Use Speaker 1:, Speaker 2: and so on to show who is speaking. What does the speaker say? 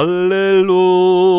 Speaker 1: 할렐루야.